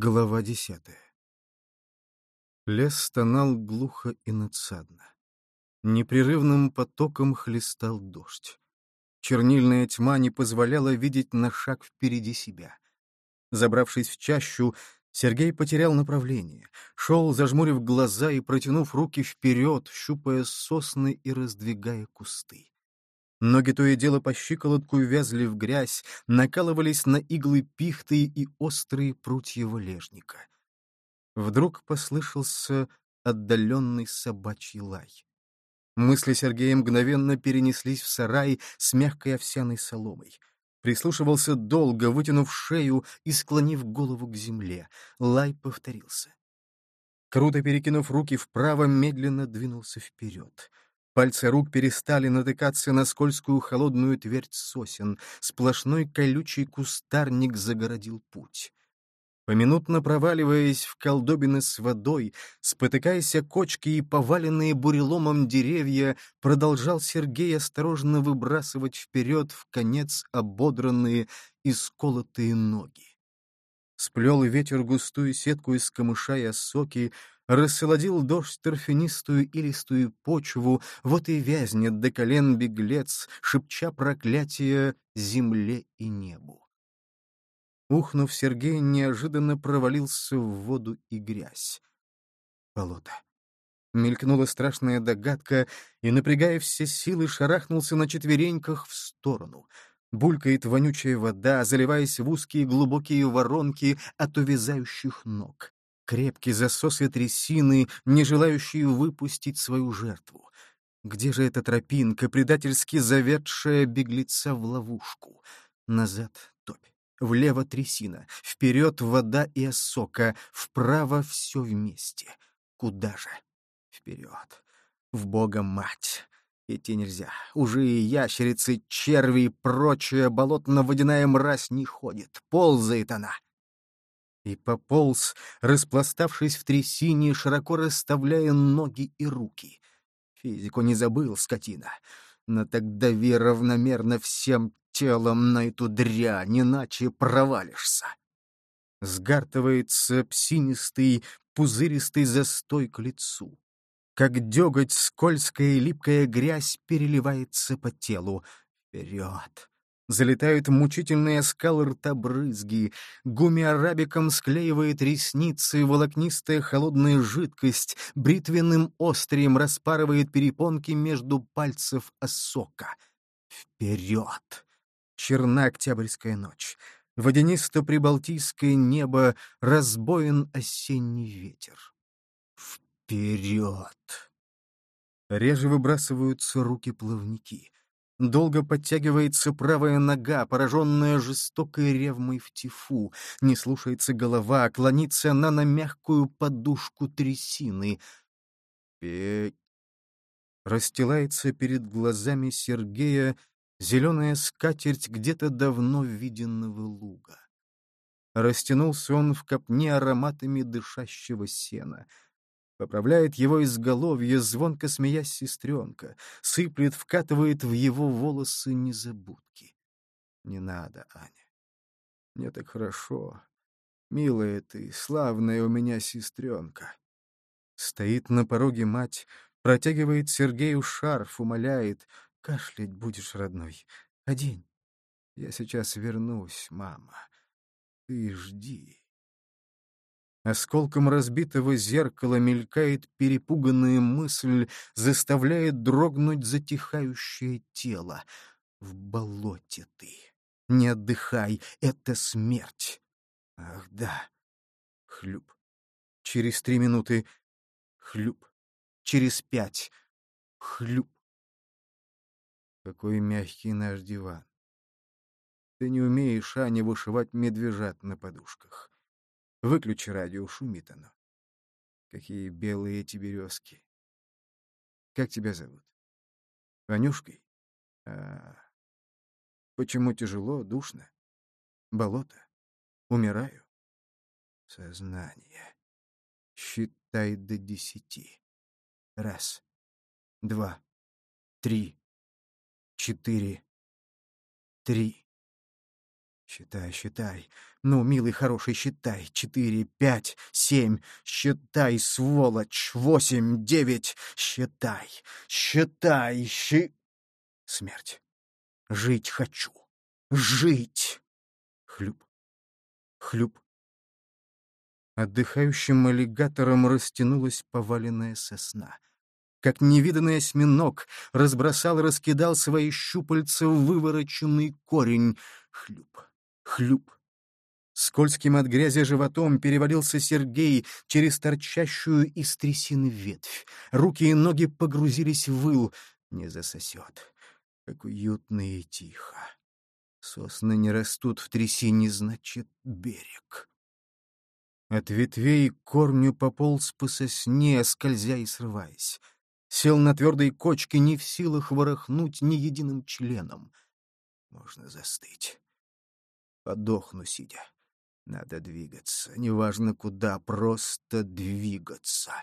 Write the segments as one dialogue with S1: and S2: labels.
S1: Глава десятая. Лес стонал глухо и надсадно. Непрерывным потоком хлестал дождь. Чернильная тьма не позволяла видеть на шаг впереди себя. Забравшись в чащу, Сергей потерял направление, шел, зажмурив глаза и протянув руки вперед, щупая сосны и раздвигая кусты. Ноги то и дело по щиколотку вязли в грязь, накалывались на иглы пихты и острые прутья валежника. Вдруг послышался отдаленный собачий лай. Мысли Сергея мгновенно перенеслись в сарай с мягкой овсяной соломой. Прислушивался долго, вытянув шею и склонив голову к земле. Лай повторился. Круто перекинув руки вправо, медленно двинулся вперед — Пальцы рук перестали натыкаться на скользкую холодную твердь сосен. Сплошной колючий кустарник загородил путь. Поминутно проваливаясь в колдобины с водой, спотыкаясь о кочки и поваленные буреломом деревья, продолжал Сергей осторожно выбрасывать вперед в конец ободранные и сколотые ноги. Сплел ветер густую сетку из камыша и осоки, Рассолодил дождь торфянистую и листую почву, Вот и вязнет до колен беглец, Шепча проклятие земле и небу. Ухнув, Сергей неожиданно провалился в воду и грязь. Болото. Мелькнула страшная догадка, и, напрягая все силы, шарахнулся на четвереньках в сторону. Булькает вонючая вода, заливаясь в узкие глубокие воронки от увязающих ног крепкий засос и трясины, не желающие выпустить свою жертву. Где же эта тропинка, предательски заведшая беглеца в ловушку? Назад топь, влево трясина, вперед вода и осока, вправо все вместе. Куда же? Вперед. В Бога мать. Идти нельзя. Уже и ящерицы, черви и прочая болотно-водяная мразь не ходит. Ползает она и пополз, распластавшись в трясине, широко расставляя ноги и руки. Физику не забыл, скотина. Но так дави равномерно всем телом на эту дрянь, иначе провалишься. Сгартывается псинистый, пузыристый застой к лицу. Как деготь, скользкая и липкая грязь переливается по телу. Вперед! Залетают мучительные скалы рта брызги, гуми-арабиком склеивает ресницы, волокнистая холодная жидкость, бритвенным острием распарывает перепонки между пальцев осока. Вперед! Черна октябрьская ночь. Водянисто-прибалтийское небо, разбоен осенний ветер. Вперед! Реже выбрасываются руки-плавники. Долго подтягивается правая нога, пораженная жестокой ревмой в тифу. Не слушается голова, клонится она на мягкую подушку трясины. Петь. Расстилается перед глазами Сергея зеленая скатерть где-то давно виденного луга. Растянулся он в копне ароматами дышащего сена — Поправляет его изголовье, звонко смеясь сестренка, сыплет, вкатывает в его волосы незабудки. Не надо, Аня. Мне так хорошо. Милая ты, славная у меня сестренка. Стоит на пороге мать, протягивает Сергею шарф, умоляет. Кашлять будешь, родной. Одень. Я сейчас вернусь, мама. Ты жди. Осколком разбитого зеркала мелькает перепуганная мысль, заставляет дрогнуть затихающее тело. В болоте ты. Не отдыхай, это смерть. Ах, да. Хлюп. Через три минуты. Хлюп. Через пять. Хлюп. Какой мягкий наш диван. Ты не умеешь, Аня, вышивать медвежат на подушках. Выключи радио, шумит оно. Какие белые эти березки. Как тебя зовут? Ванюшкой? А почему тяжело, душно? Болото? Умираю? Сознание. Считай до десяти. Раз, два, три, четыре, три. Считай, считай. Ну, милый, хороший, считай. Четыре, пять, семь. Считай, сволочь. Восемь, девять. Считай, считай, щи... Смерть. Жить хочу. Жить. Хлюп. Хлюп. Отдыхающим аллигатором растянулась поваленная сосна. Как невиданный осьминог разбросал и раскидал свои щупальца в вывороченный корень. Хлюп, хлюп. Скользким от грязи животом перевалился Сергей через торчащую из трясины ветвь. Руки и ноги погрузились в выл. Не засосет. Как уютно и тихо. Сосны не растут в трясине, значит, берег. От ветвей корню пополз по сосне, скользя и срываясь. Сел на твердой кочке, не в силах ворохнуть ни единым членом. Можно застыть. Подохну, сидя. Надо двигаться, неважно куда, просто двигаться.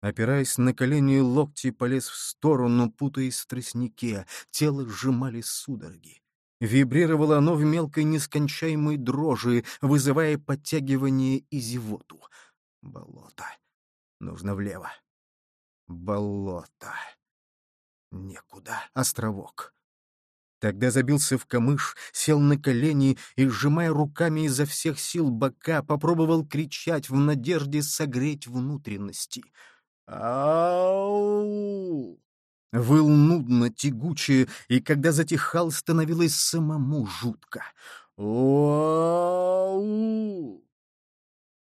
S1: Опираясь на колени и локти, полез в сторону, путаясь в тростнике. Тело сжимали судороги. Вибрировало оно в мелкой нескончаемой дрожи, вызывая подтягивание и зевоту. Болото. Нужно влево. Болото. Некуда. Островок. Тогда забился в камыш, сел на колени и, сжимая руками изо всех сил бока, попробовал кричать в надежде согреть внутренности. «Ау!» Выл нудно, тягуче, и когда затихал, становилось самому жутко. «Ау!»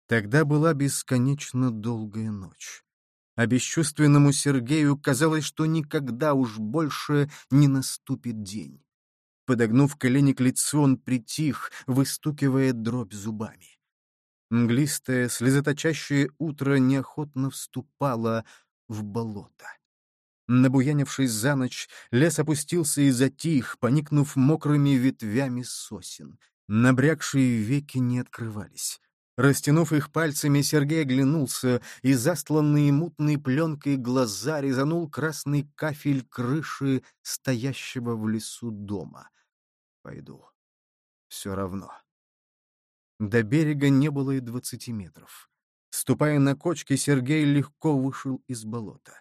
S1: Тогда была бесконечно долгая ночь. А бесчувственному Сергею казалось, что никогда уж больше не наступит день. Подогнув колени к лицу, он притих, выстукивая дробь зубами. Мглистое, слезоточащее утро неохотно вступало в болото. Набуянившись за ночь, лес опустился и затих, поникнув мокрыми ветвями сосен. Набрякшие веки не открывались. Растянув их пальцами, Сергей оглянулся, и застланные мутной пленкой глаза резанул красный кафель крыши стоящего в лесу дома. Пойду. Все равно. До берега не было и двадцати метров. Ступая на кочки, Сергей легко вышел из болота.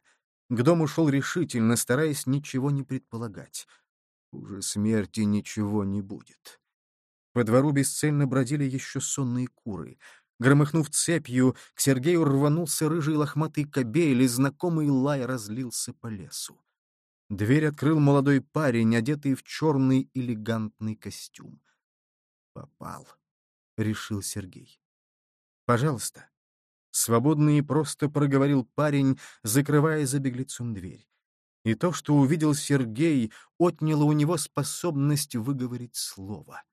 S1: К дому шел решительно, стараясь ничего не предполагать. Уже смерти ничего не будет. По двору бесцельно бродили еще сонные куры. Громыхнув цепью, к Сергею рванулся рыжий лохматый кобель, и знакомый лай разлился по лесу. Дверь открыл молодой парень, одетый в черный элегантный костюм. «Попал», — решил Сергей. «Пожалуйста». Свободно и просто проговорил парень, закрывая за беглецом дверь. И то, что увидел Сергей, отняло у него способность выговорить слово.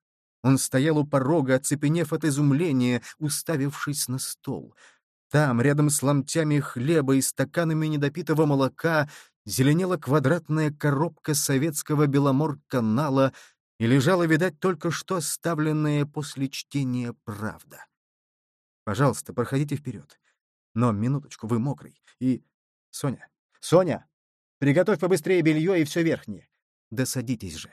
S1: Он стоял у порога, оцепенев от изумления, уставившись на стол. Там, рядом с ломтями хлеба и стаканами недопитого молока, зеленела квадратная коробка советского Беломор-канала и лежала, видать, только что оставленная после чтения «Правда». «Пожалуйста, проходите вперед. Но, минуточку, вы мокрый. И... Соня! Соня! Приготовь побыстрее белье и все верхнее. Да садитесь же!»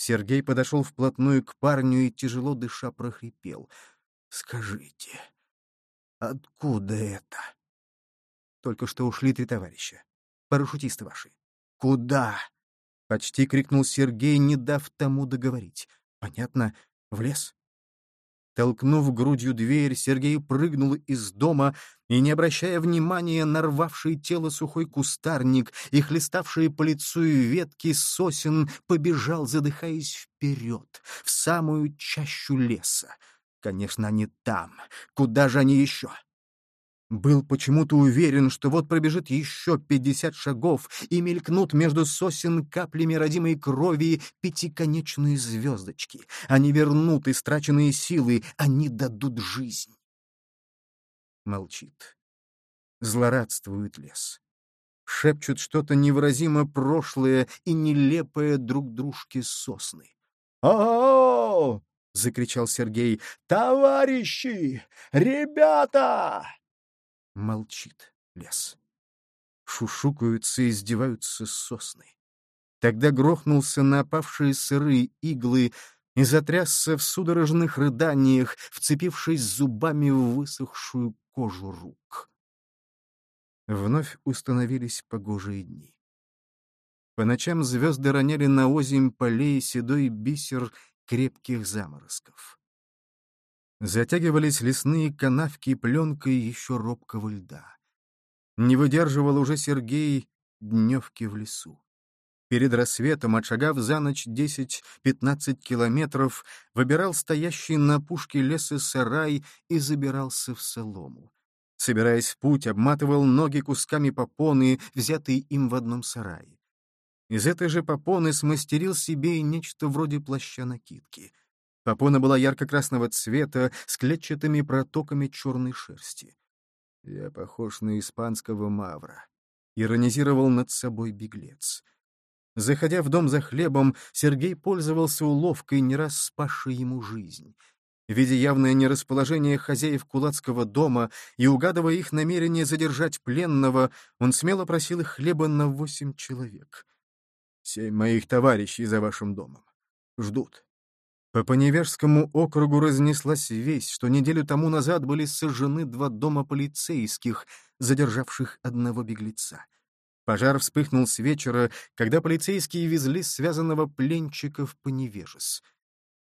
S1: Сергей подошел вплотную к парню и, тяжело дыша, прохрипел. «Скажите, откуда это?» «Только что ушли три товарища. Парашютисты ваши». «Куда?» — почти крикнул Сергей, не дав тому договорить. «Понятно, в лес». Толкнув грудью дверь, Сергей прыгнул из дома и, не обращая внимания на рвавший тело сухой кустарник и хлеставшие по лицу ветки сосен, побежал, задыхаясь вперед, в самую чащу леса. Конечно, они там. Куда же они еще? Был почему-то уверен, что вот пробежит еще пятьдесят шагов и мелькнут между сосен каплями родимой крови пятиконечные звездочки. Они вернут истраченные силы, они дадут жизнь. Молчит. Злорадствует лес. Шепчут что-то невыразимо прошлое и нелепое друг дружке сосны. «О-о-о!» — закричал Сергей. «Товарищи! Ребята!» Молчит лес. Шушукаются и издеваются сосны. Тогда грохнулся на опавшие сырые иглы, и затрясся в судорожных рыданиях, вцепившись зубами в высохшую кожу рук. Вновь установились погожие дни. По ночам звезды роняли на озимь полей седой бисер крепких заморозков. Затягивались лесные канавки пленкой еще робкого льда. Не выдерживал уже Сергей дневки в лесу. Перед рассветом, отшагав за ночь 10-15 километров, выбирал стоящий на пушке леса сарай и забирался в солому. Собираясь в путь, обматывал ноги кусками попоны, взятые им в одном сарае. Из этой же попоны смастерил себе и нечто вроде плаща-накидки. Попона была ярко-красного цвета с клетчатыми протоками черной шерсти. «Я похож на испанского мавра», — иронизировал над собой беглец. Заходя в дом за хлебом, Сергей пользовался уловкой, не раз спасшей ему жизнь. Видя явное нерасположение хозяев кулацкого дома и угадывая их намерение задержать пленного, он смело просил их хлеба на восемь человек. «Семь моих товарищей за вашим домом. Ждут». По Поневежскому округу разнеслась весть, что неделю тому назад были сожжены два дома полицейских, задержавших одного беглеца. Пожар вспыхнул с вечера, когда полицейские везли связанного пленчика в Поневежес.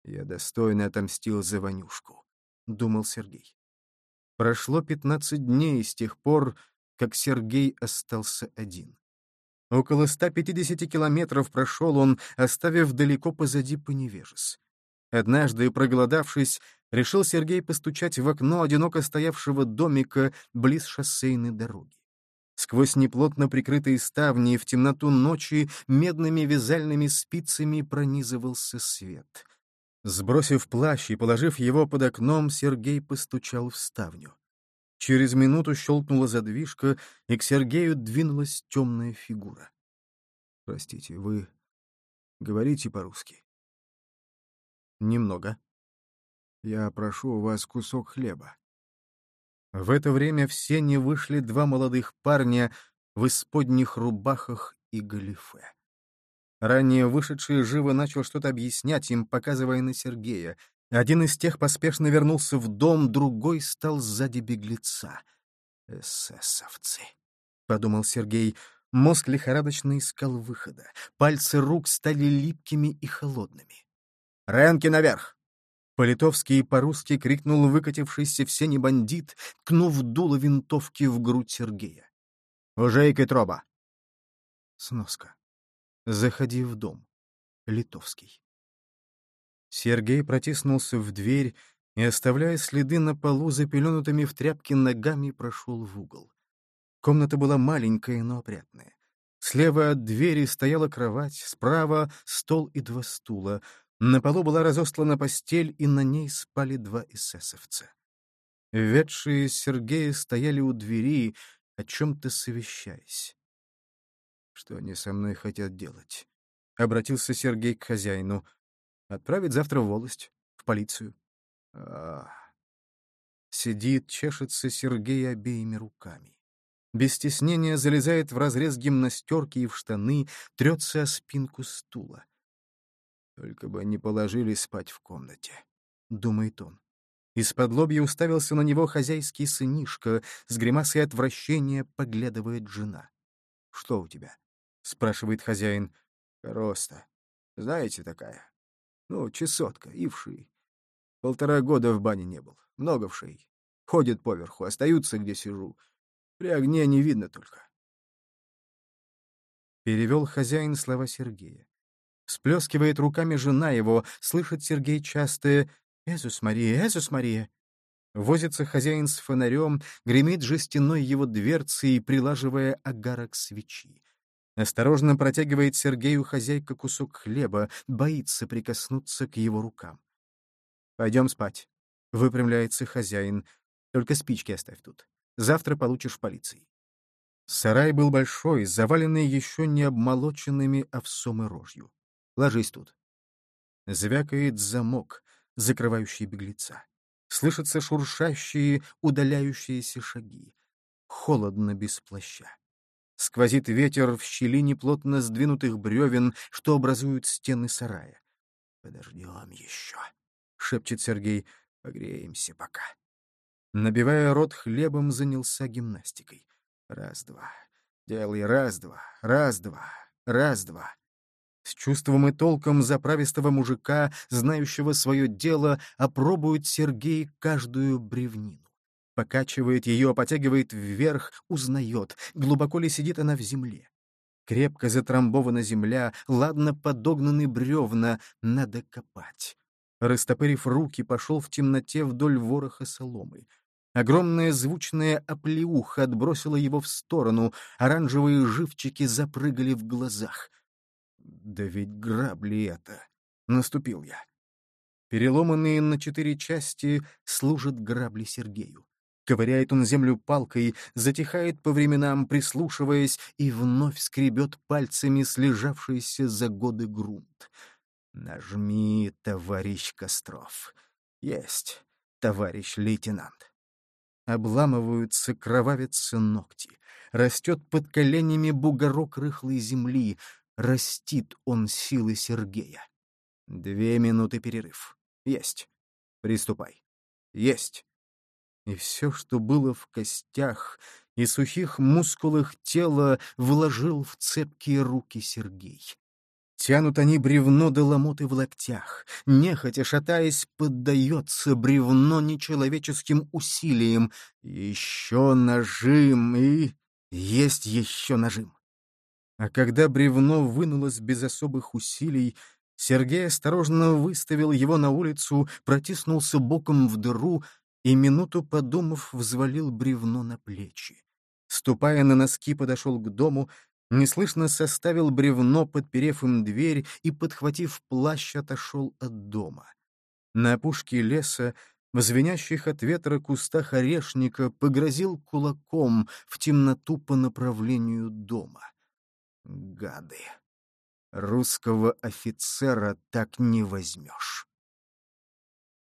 S1: «Я достойно отомстил за Ванюшку», — думал Сергей. Прошло пятнадцать дней с тех пор, как Сергей остался один. Около 150 километров прошел он, оставив далеко позади Поневежес. Однажды, проголодавшись, решил Сергей постучать в окно одиноко стоявшего домика близ шоссейной дороги. Сквозь неплотно прикрытые ставни в темноту ночи медными вязальными спицами пронизывался свет. Сбросив плащ и положив его под окном, Сергей постучал в ставню. Через минуту щелкнула задвижка, и к Сергею двинулась темная фигура. — Простите, вы говорите по-русски? — Немного. — Я прошу у вас кусок хлеба. В это время в сене вышли два молодых парня в исподних рубахах и галифе. Ранее вышедший живо начал что-то объяснять им, показывая на Сергея. Один из тех поспешно вернулся в дом, другой стал сзади беглеца. «Эсэсовцы», — подумал Сергей. Мозг лихорадочно искал выхода. Пальцы рук стали липкими и холодными. «Ренки наверх!» По-литовски и по-русски крикнул выкатившийся в сене бандит, ткнув дуло винтовки в грудь Сергея. «Уже и Кетроба!» Сноска. «Заходи в дом». Литовский. Сергей протиснулся в дверь и, оставляя следы на полу запеленутыми в тряпки ногами, прошел в угол. Комната была маленькая, но опрятная. Слева от двери стояла кровать, справа — стол и два стула — на полу была разостлана постель, и на ней спали два эсэсовца. Ведшие Сергея стояли у двери, о чем-то совещаясь. «Что они со мной хотят делать?» — обратился Сергей к хозяину. «Отправить завтра в волость, в полицию». А Сидит, чешется Сергей обеими руками. Без стеснения залезает в разрез гимнастерки и в штаны, трется о спинку стула. Только бы не положили спать в комнате, — думает он. Из-под лобья уставился на него хозяйский сынишка, с гримасой отвращения поглядывает жена. — Что у тебя? — спрашивает хозяин. — Роста. Знаете, такая. Ну, чесотка, и вши. Полтора года в бане не был. Много вшей. Ходят поверху, остаются, где сижу. При огне не видно только. Перевел хозяин слова Сергея. Сплескивает руками жена его, слышит Сергей частое «Эзус Мария, Эзус Мария». Возится хозяин с фонарем, гремит жестяной его дверцей, прилаживая агарок свечи. Осторожно протягивает Сергею хозяйка кусок хлеба, боится прикоснуться к его рукам. «Пойдем спать», — выпрямляется хозяин. «Только спички оставь тут. Завтра получишь в полиции». Сарай был большой, заваленный еще не обмолоченными овсом и рожью. Ложись тут. Звякает замок, закрывающий беглеца. Слышатся шуршащие, удаляющиеся шаги. Холодно без плаща. Сквозит ветер в щели неплотно сдвинутых бревен, что образуют стены сарая. Подождем еще, — шепчет Сергей. Погреемся пока. Набивая рот хлебом, занялся гимнастикой. Раз-два. Делай раз-два, раз-два, раз-два. С чувством и толком заправистого мужика, знающего свое дело, опробует Сергей каждую бревнину. Покачивает ее, потягивает вверх, узнает, глубоко ли сидит она в земле. Крепко затрамбована земля, ладно подогнаны бревна, надо копать. Растопырив руки, пошел в темноте вдоль вороха соломы. Огромная звучная оплеуха отбросила его в сторону, оранжевые живчики запрыгали в глазах. «Да ведь грабли это!» — наступил я. Переломанные на четыре части служат грабли Сергею. Ковыряет он землю палкой, затихает по временам, прислушиваясь, и вновь скребет пальцами слежавшийся за годы грунт. «Нажми, товарищ Костров». «Есть, товарищ лейтенант». Обламываются, кровавятся ногти. Растет под коленями бугорок рыхлой земли. Растит он силы Сергея. Две минуты перерыв. Есть. Приступай. Есть. И все, что было в костях и сухих мускулах тела, вложил в цепкие руки Сергей. Тянут они бревно до ломоты в локтях. Нехотя, шатаясь, поддается бревно нечеловеческим усилием. Еще нажим и... Есть еще нажим. А когда бревно вынулось без особых усилий, Сергей осторожно выставил его на улицу, протиснулся боком в дыру и, минуту подумав, взвалил бревно на плечи. Ступая на носки, подошел к дому, Неслышно составил бревно, подперев им дверь, и, подхватив плащ, отошел от дома. На опушке леса, в звенящих от ветра кустах орешника, погрозил кулаком в темноту по направлению дома. Гады! Русского офицера так не возьмешь.